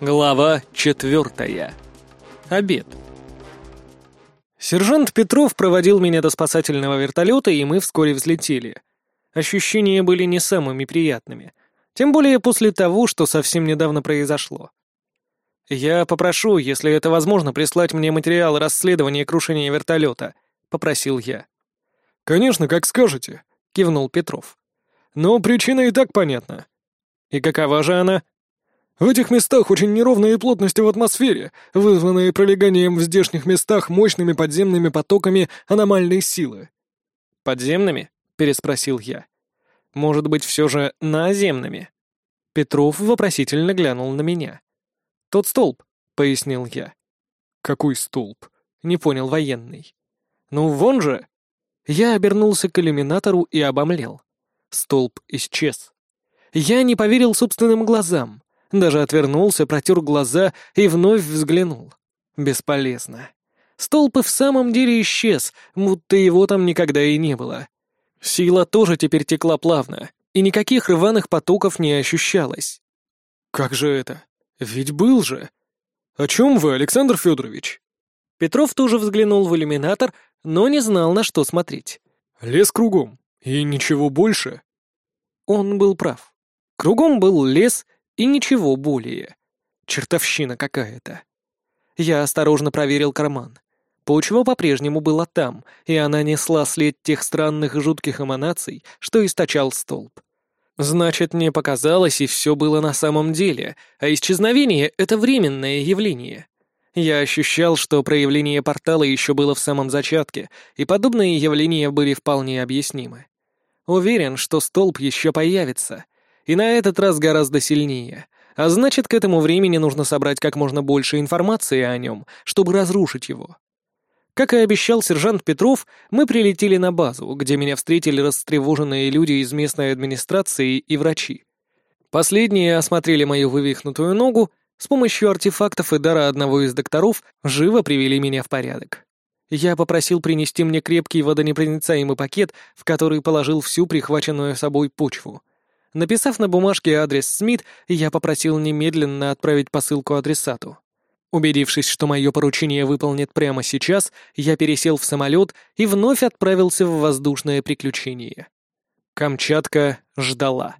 Глава четвертая. Обед. Сержант Петров проводил меня до спасательного вертолета, и мы вскоре взлетели. Ощущения были не самыми приятными. Тем более после того, что совсем недавно произошло. «Я попрошу, если это возможно, прислать мне материалы расследования крушения вертолета», — попросил я. «Конечно, как скажете», — кивнул Петров. «Но причина и так понятна». «И какова же она?» В этих местах очень неровные плотности в атмосфере, вызванные пролеганием в здешних местах мощными подземными потоками аномальной силы. «Подземными?» — переспросил я. «Может быть, все же наземными?» Петров вопросительно глянул на меня. «Тот столб», — пояснил я. «Какой столб?» — не понял военный. «Ну, вон же!» Я обернулся к иллюминатору и обомлел. Столб исчез. Я не поверил собственным глазам. Даже отвернулся, протер глаза и вновь взглянул. Бесполезно. Столб и в самом деле исчез, будто его там никогда и не было. Сила тоже теперь текла плавно, и никаких рваных потоков не ощущалось. «Как же это? Ведь был же!» «О чем вы, Александр Федорович?» Петров тоже взглянул в иллюминатор, но не знал, на что смотреть. «Лес кругом, и ничего больше». Он был прав. Кругом был лес и ничего более. Чертовщина какая-то. Я осторожно проверил карман. Почва по-прежнему была там, и она несла след тех странных и жутких эманаций, что источал столб. Значит, мне показалось, и все было на самом деле, а исчезновение — это временное явление. Я ощущал, что проявление портала еще было в самом зачатке, и подобные явления были вполне объяснимы. Уверен, что столб еще появится, и на этот раз гораздо сильнее. А значит, к этому времени нужно собрать как можно больше информации о нем, чтобы разрушить его. Как и обещал сержант Петров, мы прилетели на базу, где меня встретили растревоженные люди из местной администрации и врачи. Последние осмотрели мою вывихнутую ногу, с помощью артефактов и дара одного из докторов живо привели меня в порядок. Я попросил принести мне крепкий водонепроницаемый пакет, в который положил всю прихваченную собой почву. Написав на бумажке адрес Смит, я попросил немедленно отправить посылку адресату. Убедившись, что мое поручение выполнят прямо сейчас, я пересел в самолет и вновь отправился в воздушное приключение. Камчатка ждала.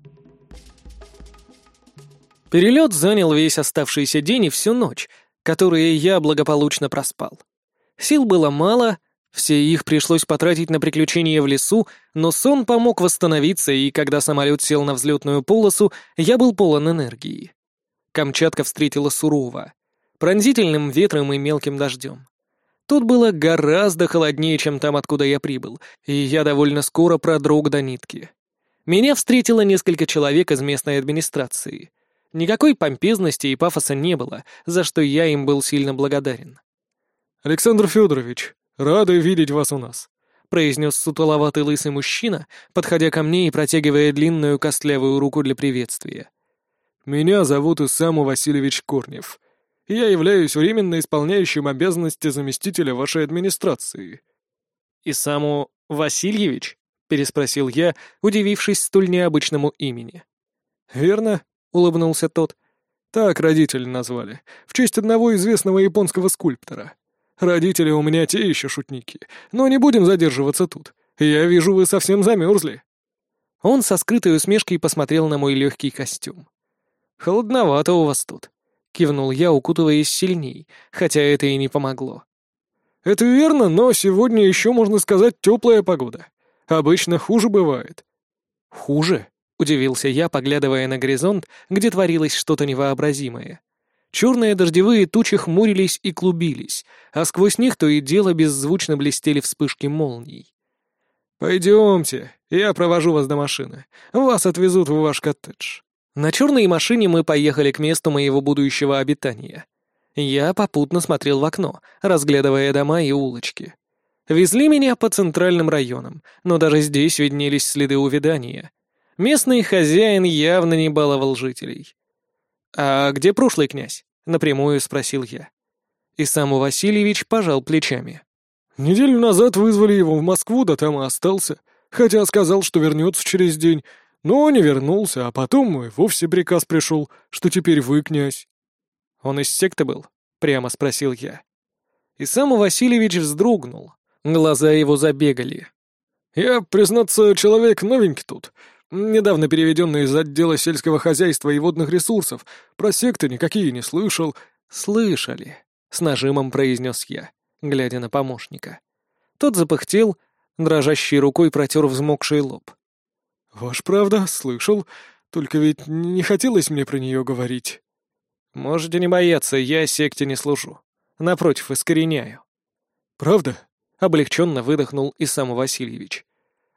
Перелет занял весь оставшийся день и всю ночь, которые я благополучно проспал. Сил было мало — все их пришлось потратить на приключения в лесу, но сон помог восстановиться, и когда самолет сел на взлетную полосу, я был полон энергии. Камчатка встретила сурово, пронзительным ветром и мелким дождем. Тут было гораздо холоднее, чем там, откуда я прибыл, и я довольно скоро продрог до нитки. Меня встретило несколько человек из местной администрации. Никакой помпезности и пафоса не было, за что я им был сильно благодарен. «Александр Федорович, «Рады видеть вас у нас», — произнес сутуловатый лысый мужчина, подходя ко мне и протягивая длинную костлявую руку для приветствия. «Меня зовут Исаму Васильевич Корнев. Я являюсь временно исполняющим обязанности заместителя вашей администрации». «Исаму Васильевич?» — переспросил я, удивившись столь необычному имени. «Верно», — улыбнулся тот. «Так родители назвали, в честь одного известного японского скульптора». Родители у меня те еще шутники. Но не будем задерживаться тут. Я вижу, вы совсем замерзли». Он со скрытой усмешкой посмотрел на мой легкий костюм. «Холодновато у вас тут», — кивнул я, укутываясь сильней, хотя это и не помогло. «Это верно, но сегодня еще, можно сказать, теплая погода. Обычно хуже бывает». «Хуже?» — удивился я, поглядывая на горизонт, где творилось что-то невообразимое. Черные дождевые тучи хмурились и клубились, а сквозь них то и дело беззвучно блестели вспышки молний. «Пойдемте, я провожу вас до машины. Вас отвезут в ваш коттедж». На черной машине мы поехали к месту моего будущего обитания. Я попутно смотрел в окно, разглядывая дома и улочки. Везли меня по центральным районам, но даже здесь виднелись следы увядания. Местный хозяин явно не баловал жителей. «А где прошлый князь?» — напрямую спросил я. И сам Васильевич пожал плечами. «Неделю назад вызвали его в Москву, да там и остался. Хотя сказал, что вернется через день. Но не вернулся, а потом и вовсе приказ пришел, что теперь вы князь». «Он из секты был?» — прямо спросил я. И сам Васильевич вздрогнул. Глаза его забегали. «Я, признаться, человек новенький тут. Недавно переведенный из отдела сельского хозяйства и водных ресурсов. Про секты никакие не слышал». «Слышали», — с нажимом произнес я, глядя на помощника. Тот запыхтел, дрожащей рукой протер взмокший лоб. «Ваш правда, слышал. Только ведь не хотелось мне про нее говорить». «Можете не бояться, я секте не служу. Напротив, искореняю». «Правда?» — облегченно выдохнул и Васильевич.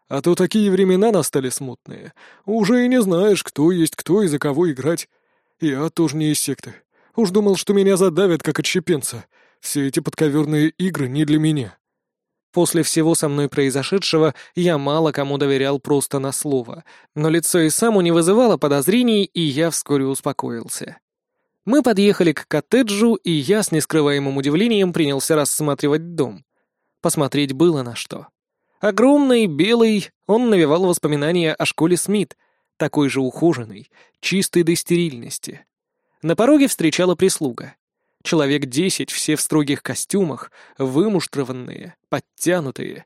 «А то такие времена настали смутные. Уже и не знаешь, кто есть кто и за кого играть. Я тоже не из секты. Уж думал, что меня задавят, как отщепенца. Все эти подковерные игры не для меня». После всего со мной произошедшего я мало кому доверял просто на слово, но лицо и саму не вызывало подозрений, и я вскоре успокоился. Мы подъехали к коттеджу, и я с нескрываемым удивлением принялся рассматривать дом. Посмотреть было на что. Огромный, белый, он навевал воспоминания о школе Смит, такой же ухоженный, чистый до стерильности. На пороге встречала прислуга. Человек десять, все в строгих костюмах, вымуштрованные, подтянутые.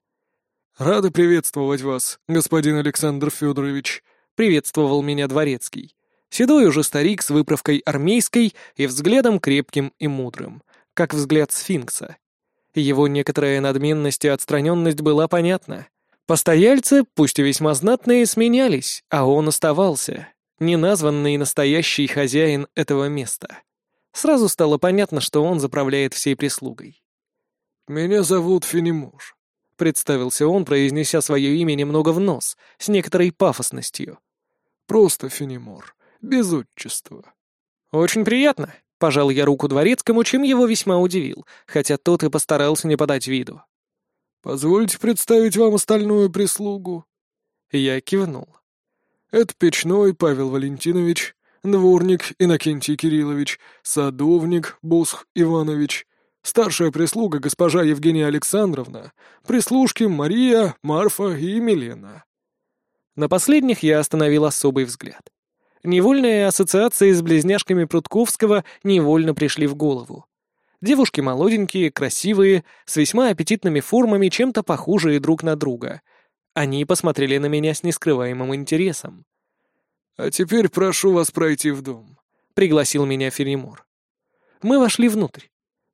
«Рады приветствовать вас, господин Александр Федорович», — приветствовал меня дворецкий. Седой уже старик с выправкой армейской и взглядом крепким и мудрым, как взгляд сфинкса. Его некоторая надменность и отстраненность была понятна. Постояльцы, пусть и весьма знатные, сменялись, а он оставался, неназванный настоящий хозяин этого места. Сразу стало понятно, что он заправляет всей прислугой. «Меня зовут Фенимуш», — представился он, произнеся свое имя немного в нос, с некоторой пафосностью. «Просто Фенимор, без отчества». «Очень приятно», — пожал я руку дворецкому, чем его весьма удивил, хотя тот и постарался не подать виду. «Позвольте представить вам остальную прислугу». Я кивнул. «Это Печной Павел Валентинович, дворник Иннокентий Кириллович, садовник Босх Иванович, старшая прислуга госпожа Евгения Александровна, прислужки Мария, Марфа и Милена. На последних я остановил особый взгляд. Невольные ассоциации с близняшками Прутковского невольно пришли в голову. Девушки молоденькие, красивые, с весьма аппетитными формами, чем-то похожие друг на друга. Они посмотрели на меня с нескрываемым интересом. «А теперь прошу вас пройти в дом», — пригласил меня Феримор. Мы вошли внутрь.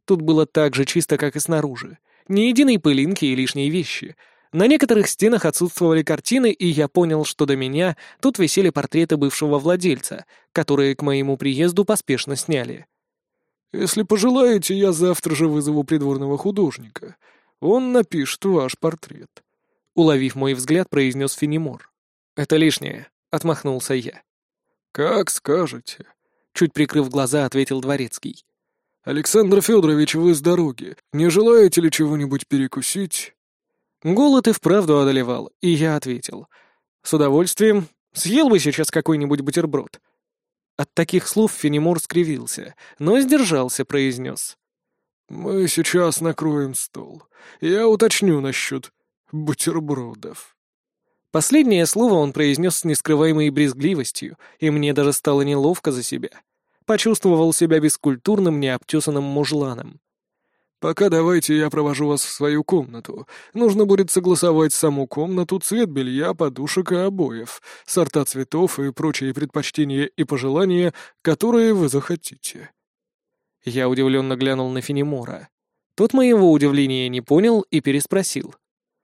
Тут было так же чисто, как и снаружи. Ни единой пылинки и лишней вещи. На некоторых стенах отсутствовали картины, и я понял, что до меня тут висели портреты бывшего владельца, которые к моему приезду поспешно сняли. «Если пожелаете, я завтра же вызову придворного художника. Он напишет ваш портрет», — уловив мой взгляд, произнес Фенимор. «Это лишнее. Отмахнулся я. «Как скажете», — чуть прикрыв глаза, ответил Дворецкий. «Александр Федорович, вы с дороги. Не желаете ли чего-нибудь перекусить?» Голод и вправду одолевал, и я ответил. «С удовольствием. Съел бы сейчас какой-нибудь бутерброд». От таких слов Фенемор скривился, но сдержался, произнес. «Мы сейчас накроем стол. Я уточню насчет бутербродов». Последнее слово он произнес с нескрываемой брезгливостью, и мне даже стало неловко за себя. Почувствовал себя бескультурным, необтесанным мужланом. «Пока давайте я провожу вас в свою комнату. Нужно будет согласовать саму комнату, цвет белья, подушек и обоев, сорта цветов и прочие предпочтения и пожелания, которые вы захотите». Я удивленно глянул на Фенемора. Тот моего удивления не понял и переспросил.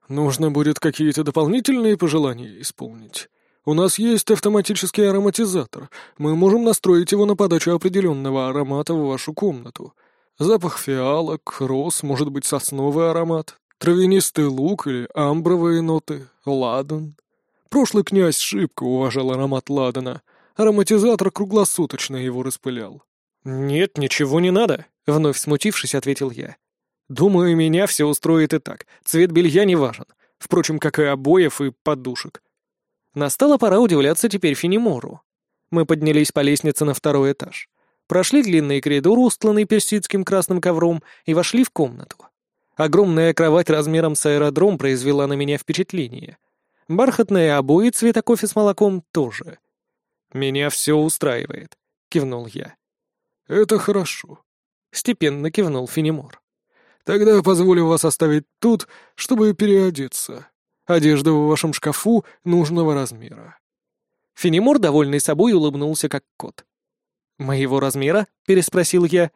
Нужно будет какие-то дополнительные пожелания исполнить. У нас есть автоматический ароматизатор. Мы можем настроить его на подачу определенного аромата в вашу комнату. Запах фиалок, роз, может быть, сосновый аромат, травянистый лук или амбровые ноты, ладан. Прошлый князь шибко уважал аромат ладана. Ароматизатор круглосуточно его распылял. «Нет, ничего не надо», — вновь смутившись, ответил я. Думаю, меня все устроит и так. Цвет белья не важен. Впрочем, как и обоев и подушек. Настала пора удивляться теперь Фенемору. Мы поднялись по лестнице на второй этаж. Прошли длинный коридор, устланный персидским красным ковром, и вошли в комнату. Огромная кровать размером с аэродром произвела на меня впечатление. Бархатные обои цвета кофе с молоком тоже. «Меня все устраивает», — кивнул я. «Это хорошо», — степенно кивнул Фенемор. «Тогда позволю вас оставить тут, чтобы переодеться. Одежда в вашем шкафу нужного размера». Фенемор, довольный собой, улыбнулся как кот. «Моего размера?» — переспросил я.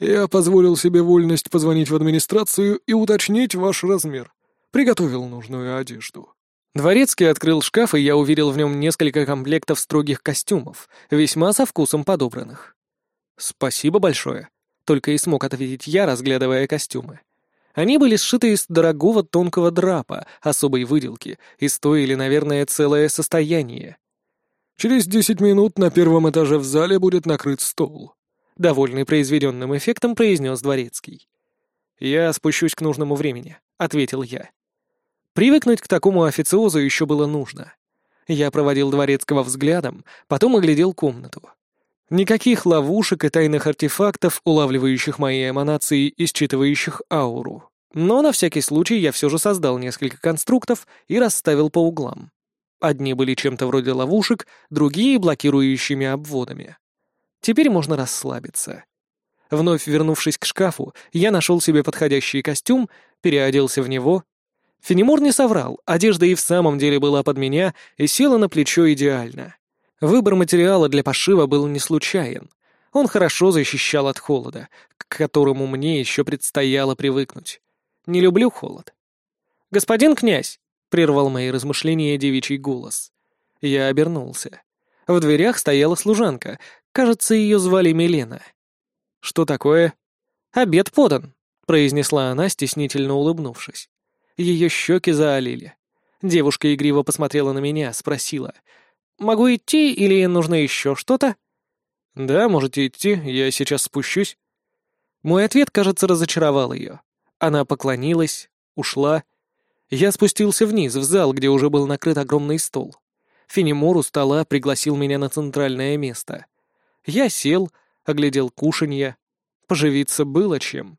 «Я позволил себе вольность позвонить в администрацию и уточнить ваш размер. Приготовил нужную одежду». Дворецкий открыл шкаф, и я увидел в нем несколько комплектов строгих костюмов, весьма со вкусом подобранных. «Спасибо большое», — только и смог ответить я, разглядывая костюмы. Они были сшиты из дорогого тонкого драпа, особой выделки, и стоили, наверное, целое состояние. «Через десять минут на первом этаже в зале будет накрыт стол», — довольный произведенным эффектом произнес Дворецкий. «Я спущусь к нужному времени», — ответил я. Привыкнуть к такому официозу еще было нужно. Я проводил дворецкого взглядом, потом оглядел комнату. Никаких ловушек и тайных артефактов, улавливающих мои эманации и считывающих ауру. Но на всякий случай я все же создал несколько конструктов и расставил по углам. Одни были чем-то вроде ловушек, другие — блокирующими обводами. Теперь можно расслабиться. Вновь вернувшись к шкафу, я нашел себе подходящий костюм, переоделся в него Фенемор не соврал, одежда и в самом деле была под меня и села на плечо идеально. Выбор материала для пошива был не случайен. Он хорошо защищал от холода, к которому мне еще предстояло привыкнуть. Не люблю холод. «Господин князь!» — прервал мои размышления девичий голос. Я обернулся. В дверях стояла служанка. Кажется, ее звали Милена. «Что такое?» «Обед подан», — произнесла она, стеснительно улыбнувшись. Ее щеки заолели. Девушка игриво посмотрела на меня, спросила. «Могу идти или нужно еще что-то?» «Да, можете идти, я сейчас спущусь». Мой ответ, кажется, разочаровал ее. Она поклонилась, ушла. Я спустился вниз, в зал, где уже был накрыт огромный стол. Фенемор у стола пригласил меня на центральное место. Я сел, оглядел кушанье. Поживиться было чем.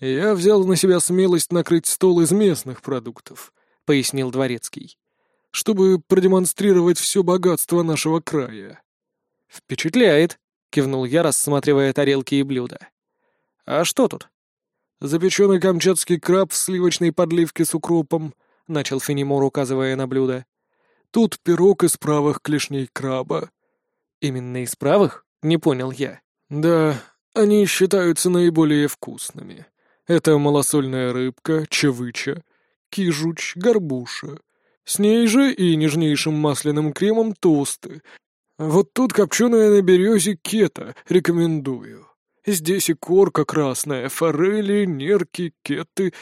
«Я взял на себя смелость накрыть стол из местных продуктов», — пояснил Дворецкий, «чтобы продемонстрировать все богатство нашего края». «Впечатляет», — кивнул я, рассматривая тарелки и блюда. «А что тут?» «Запеченный камчатский краб в сливочной подливке с укропом», — начал Фенемор, указывая на блюдо. «Тут пирог из правых клешней краба». «Именно из правых?» — не понял я. «Да, они считаются наиболее вкусными», это малосольная рыбка, чавыча, кижуч, горбуша. С ней же и нежнейшим масляным кремом тосты. Вот тут копченая на березе кета, рекомендую. Здесь и корка красная, форели, нерки, кеты.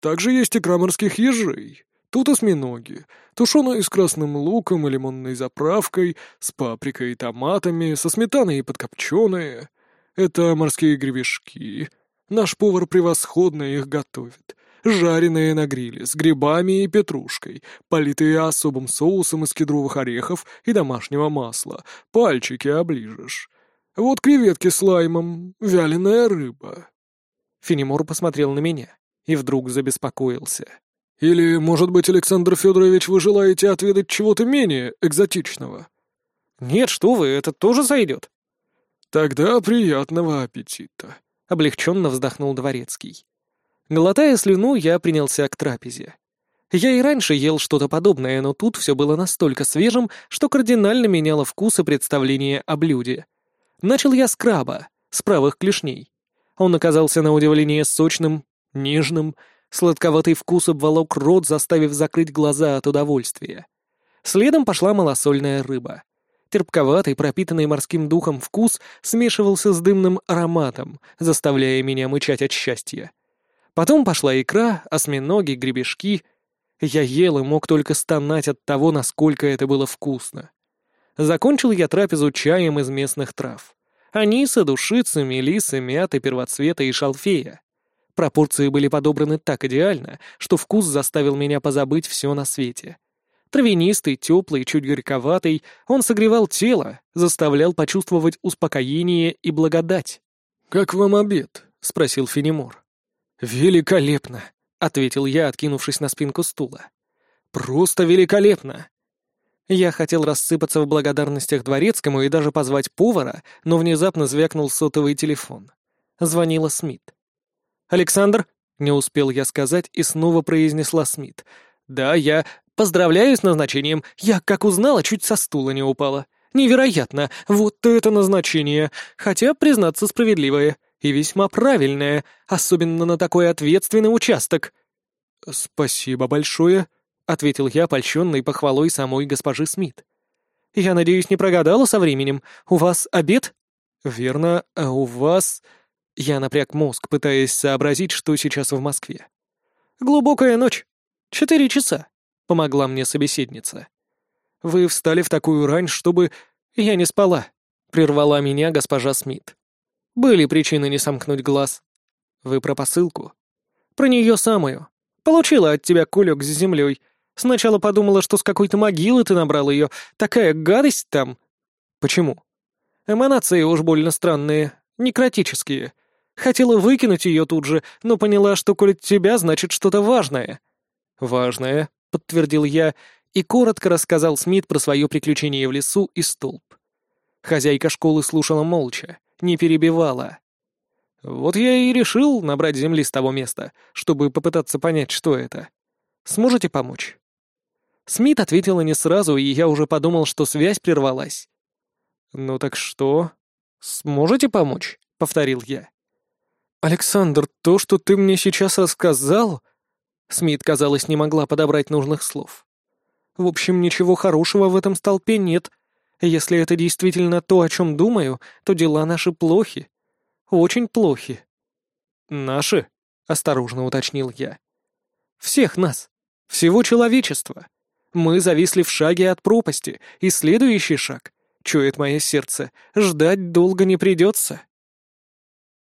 Также есть икра морских ежей. Тут осьминоги, тушеные с красным луком и лимонной заправкой, с паприкой и томатами, со сметаной и подкопченые. Это морские гребешки — Наш повар превосходно их готовит. Жареные на гриле, с грибами и петрушкой, политые особым соусом из кедровых орехов и домашнего масла. Пальчики оближешь. Вот креветки с лаймом, вяленая рыба. Фенемор посмотрел на меня и вдруг забеспокоился. «Или, может быть, Александр Федорович, вы желаете отведать чего-то менее экзотичного?» «Нет, что вы, это тоже зайдет». «Тогда приятного аппетита», — облегченно вздохнул Дворецкий. Глотая слюну, я принялся к трапезе. Я и раньше ел что-то подобное, но тут все было настолько свежим, что кардинально меняло вкус и представление о блюде. Начал я с краба, с правых клешней. Он оказался на удивление сочным, нежным, сладковатый вкус обволок рот, заставив закрыть глаза от удовольствия. Следом пошла малосольная рыба. Терпковатый, пропитанный морским духом вкус смешивался с дымным ароматом, заставляя меня мычать от счастья. Потом пошла икра, осьминоги, гребешки. Я ел и мог только стонать от того, насколько это было вкусно. Закончил я трапезу чаем из местных трав. Аниса, душицы, мелисы, мяты, первоцвета и шалфея. Пропорции были подобраны так идеально, что вкус заставил меня позабыть все на свете. Травянистый, теплый, чуть горьковатый, он согревал тело, заставлял почувствовать успокоение и благодать. «Как вам обед?» — спросил Фенемор. «Великолепно!» — ответил я, откинувшись на спинку стула. «Просто великолепно!» Я хотел рассыпаться в благодарностях дворецкому и даже позвать повара, но внезапно звякнул сотовый телефон. Звонила Смит. «Александр?» — не успел я сказать, и снова произнесла Смит. «Да, я поздравляю с назначением. Я, как узнала, чуть со стула не упала. Невероятно! Вот это назначение! Хотя, признаться, справедливое. И весьма правильное, особенно на такой ответственный участок». «Спасибо большое», — ответил я, польщенный похвалой самой госпожи Смит. «Я надеюсь, не прогадала со временем. У вас обед?» «Верно, а у вас...» Я напряг мозг, пытаясь сообразить, что сейчас в Москве. «Глубокая ночь. Четыре часа», — помогла мне собеседница. «Вы встали в такую рань, чтобы...» «Я не спала», — прервала меня госпожа Смит. «Были причины не сомкнуть глаз». «Вы про посылку?» «Про нее самую. Получила от тебя кулек с землей. Сначала подумала, что с какой-то могилы ты набрал ее. Такая гадость там. Почему? Эманации уж больно странные, некротические. Хотела выкинуть ее тут же, но поняла, что коль тебя, значит что-то важное. Важное, подтвердил я и коротко рассказал Смит про свое приключение в лесу и столб. Хозяйка школы слушала молча, не перебивала. Вот я и решил набрать земли с того места, чтобы попытаться понять, что это. Сможете помочь? Смит ответила не сразу, и я уже подумал, что связь прервалась. «Ну так что? Сможете помочь?» — повторил я. «Александр, то, что ты мне сейчас рассказал...» Смит, казалось, не могла подобрать нужных слов. «В общем, ничего хорошего в этом столпе нет. Если это действительно то, о чем думаю, то дела наши плохи. Очень плохи». «Наши?» — осторожно уточнил я. «Всех нас. Всего человечества. Мы зависли в шаге от пропасти, и следующий шаг, чует мое сердце, ждать долго не придется».